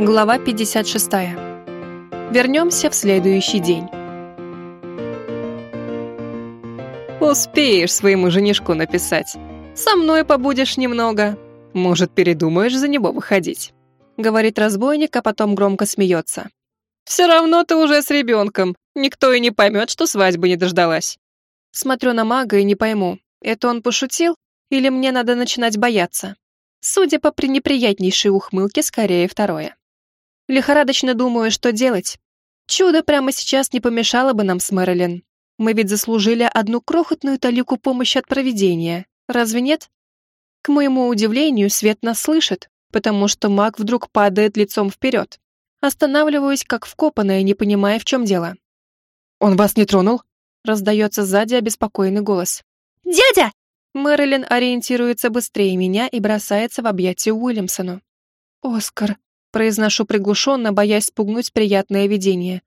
Глава 56. Вернемся в следующий день. Успеешь своему женишку написать. Со мной побудешь немного. Может, передумаешь за него выходить. Говорит разбойник, а потом громко смеется. Все равно ты уже с ребенком. Никто и не поймет, что свадьбы не дождалась. Смотрю на мага и не пойму, это он пошутил или мне надо начинать бояться? Судя по пренеприятнейшей ухмылке, скорее второе. Лихорадочно думаю, что делать. Чудо прямо сейчас не помешало бы нам с Мэрилин. Мы ведь заслужили одну крохотную талику помощи от провидения. Разве нет? К моему удивлению, Свет нас слышит, потому что маг вдруг падает лицом вперед. Останавливаюсь, как вкопанная, не понимая, в чем дело. «Он вас не тронул?» раздается сзади обеспокоенный голос. «Дядя!» Мэрилин ориентируется быстрее меня и бросается в объятия Уильямсону. «Оскар», — произношу приглушенно, боясь спугнуть приятное видение.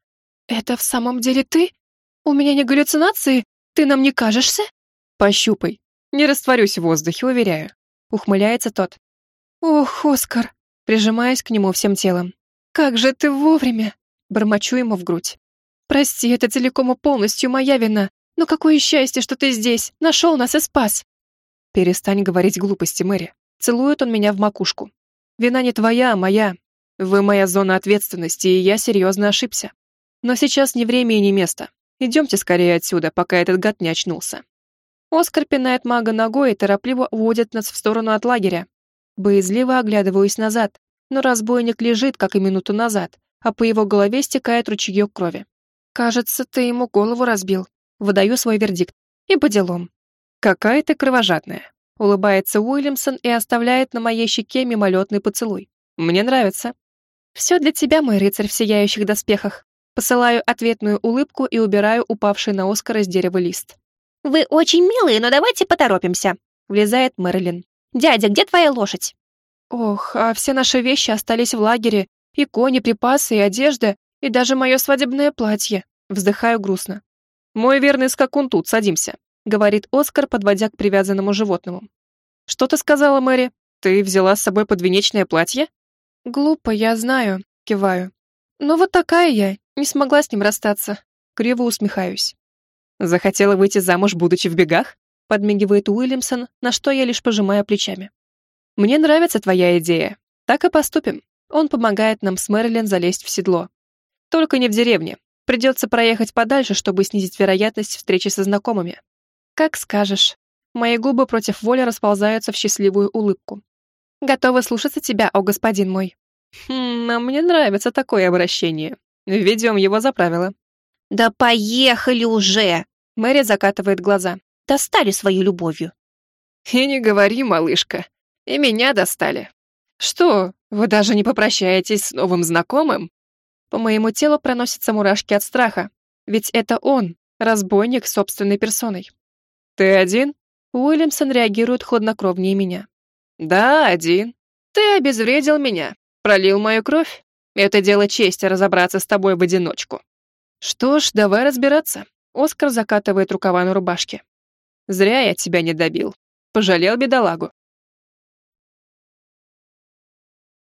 «Это в самом деле ты? У меня не галлюцинации? Ты нам не кажешься?» «Пощупай. Не растворюсь в воздухе, уверяю», — ухмыляется тот. «Ох, Оскар», — прижимаясь к нему всем телом. «Как же ты вовремя!» — бормочу ему в грудь. «Прости, это целиком и полностью моя вина, но какое счастье, что ты здесь, нашел нас и спас!» «Перестань говорить глупости, Мэри». Целует он меня в макушку. «Вина не твоя, а моя. Вы моя зона ответственности, и я серьезно ошибся. Но сейчас не время и не место. Идемте скорее отсюда, пока этот гад не очнулся». Оскар пинает мага ногой и торопливо уводит нас в сторону от лагеря. Боязливо оглядываюсь назад, но разбойник лежит, как и минуту назад, а по его голове стекает ручеек крови. «Кажется, ты ему голову разбил». Выдаю свой вердикт. И по делам. «Какая ты кровожадная!» Улыбается Уильямсон и оставляет на моей щеке мимолетный поцелуй. «Мне нравится». «Все для тебя, мой рыцарь в сияющих доспехах». Посылаю ответную улыбку и убираю упавший на Оскара с дерева лист. «Вы очень милые, но давайте поторопимся», — влезает Мэрилин. «Дядя, где твоя лошадь?» «Ох, а все наши вещи остались в лагере. И кони, припасы, и одежда, и даже мое свадебное платье». Вздыхаю грустно. «Мой верный скакун тут, садимся», — говорит Оскар, подводя к привязанному животному. «Что ты сказала, Мэри? Ты взяла с собой подвенечное платье?» «Глупо, я знаю», — киваю. «Но вот такая я, не смогла с ним расстаться». Криво усмехаюсь. «Захотела выйти замуж, будучи в бегах?» — подмигивает Уильямсон, на что я лишь пожимаю плечами. «Мне нравится твоя идея. Так и поступим». Он помогает нам с Мэрилин залезть в седло. Только не в деревне. Придется проехать подальше, чтобы снизить вероятность встречи со знакомыми. «Как скажешь». Мои губы против воли расползаются в счастливую улыбку. «Готова слушаться тебя, о господин мой». «Хм, а мне нравится такое обращение. Введем его за правило». «Да поехали уже!» Мэри закатывает глаза. «Достали свою любовью». «И не говори, малышка. И меня достали. Что, вы даже не попрощаетесь с новым знакомым?» По моему телу проносятся мурашки от страха. Ведь это он, разбойник собственной персоной. «Ты один?» Уильямсон реагирует хладнокровнее меня. «Да, один. Ты обезвредил меня, пролил мою кровь. Это дело чести разобраться с тобой в одиночку». «Что ж, давай разбираться». Оскар закатывает рукава на рубашке. «Зря я тебя не добил. Пожалел бедолагу».